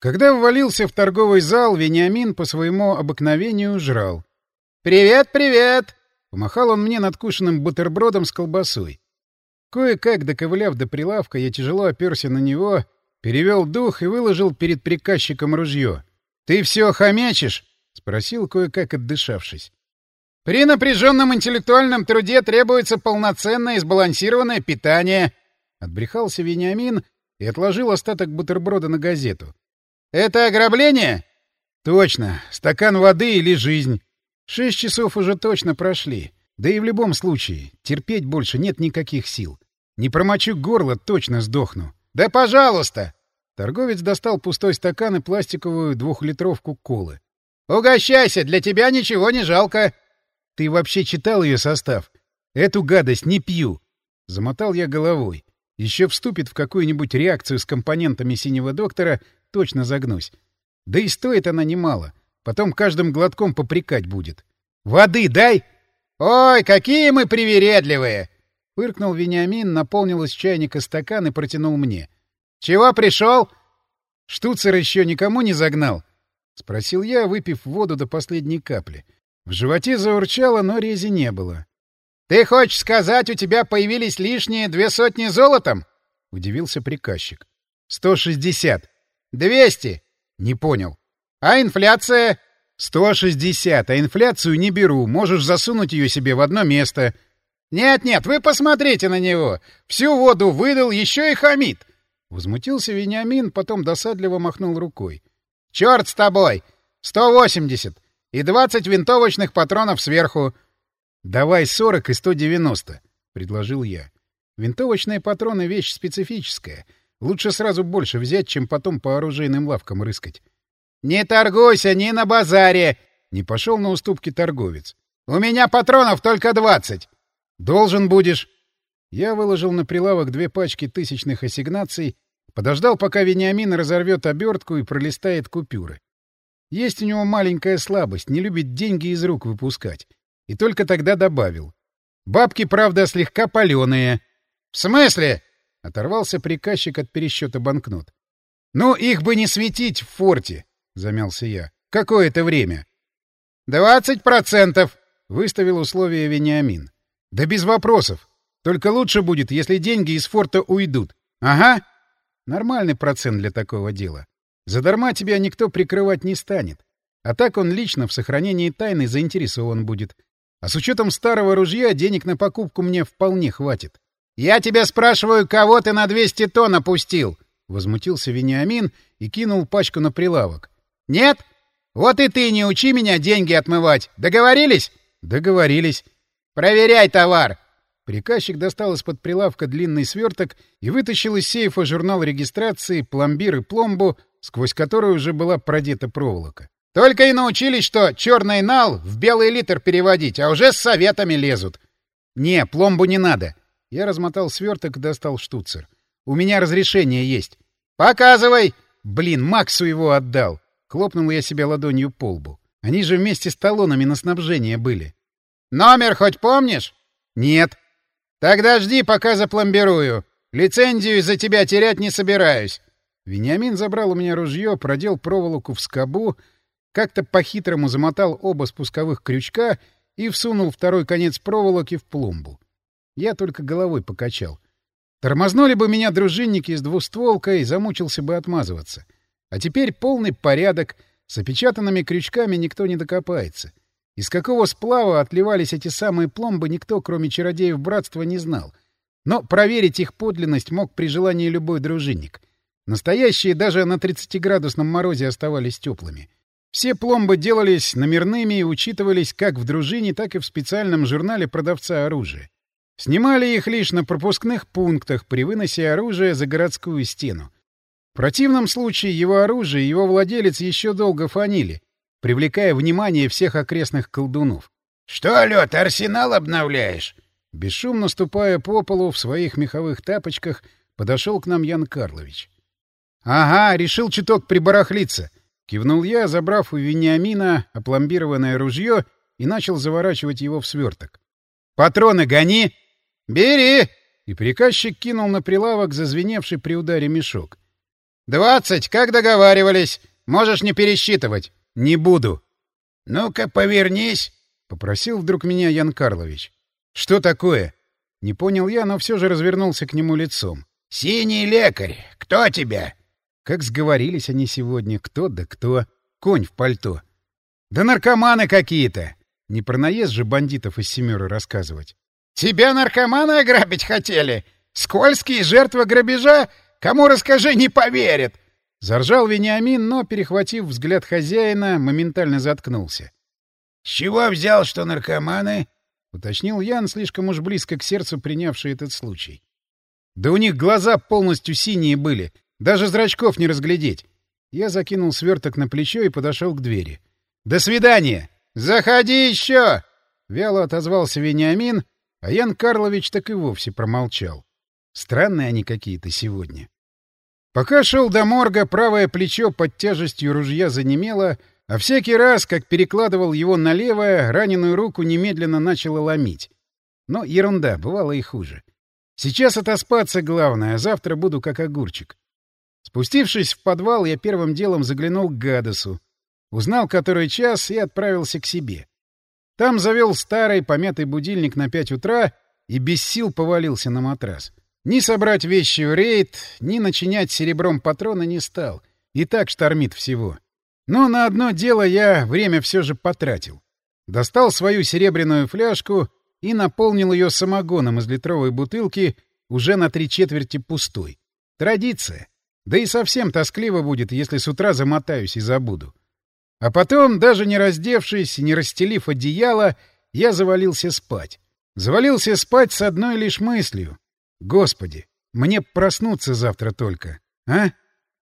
Когда ввалился в торговый зал, Вениамин по своему обыкновению жрал. «Привет, привет!» — помахал он мне надкушенным бутербродом с колбасой. Кое-как, доковыляв до прилавка, я тяжело оперся на него, перевел дух и выложил перед приказчиком ружье. «Ты все хомячишь?» — спросил, кое-как отдышавшись. «При напряженном интеллектуальном труде требуется полноценное и сбалансированное питание», — отбрехался Вениамин и отложил остаток бутерброда на газету. «Это ограбление?» «Точно. Стакан воды или жизнь. Шесть часов уже точно прошли. Да и в любом случае, терпеть больше нет никаких сил. Не промочу горло, точно сдохну». «Да пожалуйста!» Торговец достал пустой стакан и пластиковую двухлитровку колы. «Угощайся, для тебя ничего не жалко!» «Ты вообще читал ее состав? Эту гадость не пью!» Замотал я головой. Еще вступит в какую-нибудь реакцию с компонентами синего доктора — точно загнусь. Да и стоит она немало. Потом каждым глотком попрекать будет. «Воды дай!» «Ой, какие мы привередливые!» Фыркнул Вениамин, наполнил из чайника стакан и протянул мне. «Чего пришел?» «Штуцер еще никому не загнал?» — спросил я, выпив воду до последней капли. В животе заурчало, но рези не было. «Ты хочешь сказать, у тебя появились лишние две сотни золотом?» — удивился приказчик. «Сто шестьдесят. Двести. Не понял. А инфляция? Сто шестьдесят. А инфляцию не беру. Можешь засунуть ее себе в одно место. Нет-нет, вы посмотрите на него. Всю воду выдал, еще и хамит. Возмутился Вениамин, потом досадливо махнул рукой. Черт с тобой! Сто восемьдесят. И двадцать винтовочных патронов сверху. Давай сорок и сто девяносто, предложил я. Винтовочные патроны — вещь специфическая — Лучше сразу больше взять, чем потом по оружейным лавкам рыскать. — Не торгуйся ни на базаре! — не пошел на уступки торговец. — У меня патронов только двадцать! — Должен будешь. Я выложил на прилавок две пачки тысячных ассигнаций, подождал, пока Вениамин разорвет обертку и пролистает купюры. Есть у него маленькая слабость, не любит деньги из рук выпускать. И только тогда добавил. Бабки, правда, слегка паленые. — В смысле? — оторвался приказчик от пересчета банкнот. — Ну, их бы не светить в форте, — замялся я. — Какое-то время. — Двадцать процентов, — выставил условие Вениамин. — Да без вопросов. Только лучше будет, если деньги из форта уйдут. — Ага. Нормальный процент для такого дела. Задарма тебя никто прикрывать не станет. А так он лично в сохранении тайны заинтересован будет. А с учетом старого ружья денег на покупку мне вполне хватит. «Я тебя спрашиваю, кого ты на 200 тонн опустил?» — возмутился Вениамин и кинул пачку на прилавок. «Нет? Вот и ты не учи меня деньги отмывать. Договорились?» «Договорились». «Проверяй товар!» Приказчик достал из-под прилавка длинный сверток и вытащил из сейфа журнал регистрации, пломбир и пломбу, сквозь которую уже была продета проволока. «Только и научились, что черный нал в белый литр переводить, а уже с советами лезут». «Не, пломбу не надо. Я размотал сверток и достал штуцер. «У меня разрешение есть». «Показывай!» «Блин, Максу его отдал!» Хлопнул я себя ладонью по лбу. Они же вместе с талонами на снабжение были. «Номер хоть помнишь?» «Нет». «Тогда жди, пока запломбирую. Лицензию из-за тебя терять не собираюсь». Вениамин забрал у меня ружье, продел проволоку в скобу, как-то по-хитрому замотал оба спусковых крючка и всунул второй конец проволоки в пломбу. Я только головой покачал. Тормознули бы меня дружинники с двустволкой, замучился бы отмазываться. А теперь полный порядок, с опечатанными крючками никто не докопается. Из какого сплава отливались эти самые пломбы, никто, кроме чародеев братства, не знал. Но проверить их подлинность мог при желании любой дружинник. Настоящие даже на 30-градусном морозе оставались теплыми. Все пломбы делались номерными и учитывались как в дружине, так и в специальном журнале продавца оружия. Снимали их лишь на пропускных пунктах при выносе оружия за городскую стену. В противном случае его оружие и его владелец еще долго фанили, привлекая внимание всех окрестных колдунов. — Что, лед, арсенал обновляешь? Бесшумно ступая по полу в своих меховых тапочках, подошел к нам Ян Карлович. — Ага, решил чуток прибарахлиться. Кивнул я, забрав у Вениамина опломбированное ружье и начал заворачивать его в сверток. — Патроны гони! «Бери!» И приказчик кинул на прилавок зазвеневший при ударе мешок. «Двадцать, как договаривались. Можешь не пересчитывать». «Не буду». «Ну-ка, повернись», — попросил вдруг меня Ян Карлович. «Что такое?» Не понял я, но все же развернулся к нему лицом. «Синий лекарь! Кто тебя?» Как сговорились они сегодня, кто да кто. Конь в пальто. «Да наркоманы какие-то!» Не про наезд же бандитов из «семеры» рассказывать. «Тебя наркоманы ограбить хотели? Скользкие жертвы грабежа? Кому расскажи, не поверят!» Заржал Вениамин, но, перехватив взгляд хозяина, моментально заткнулся. — С чего взял, что наркоманы? — уточнил Ян, слишком уж близко к сердцу принявший этот случай. — Да у них глаза полностью синие были, даже зрачков не разглядеть. Я закинул сверток на плечо и подошел к двери. — До свидания! Заходи еще! — вяло отозвался Вениамин, а Ян Карлович так и вовсе промолчал. Странные они какие-то сегодня. Пока шел до морга, правое плечо под тяжестью ружья занемело, а всякий раз, как перекладывал его на левое, раненую руку немедленно начало ломить. Но ерунда, бывало и хуже. Сейчас отоспаться главное, а завтра буду как огурчик. Спустившись в подвал, я первым делом заглянул к Гадесу. Узнал, который час, и отправился к себе. Там завел старый помятый будильник на пять утра и без сил повалился на матрас. Ни собрать вещи в рейд, ни начинять серебром патроны не стал. И так штормит всего. Но на одно дело я время все же потратил. Достал свою серебряную фляжку и наполнил ее самогоном из литровой бутылки, уже на три четверти пустой. Традиция. Да и совсем тоскливо будет, если с утра замотаюсь и забуду. А потом, даже не раздевшись, не расстелив одеяло, я завалился спать. Завалился спать с одной лишь мыслью Господи, мне проснуться завтра только, а?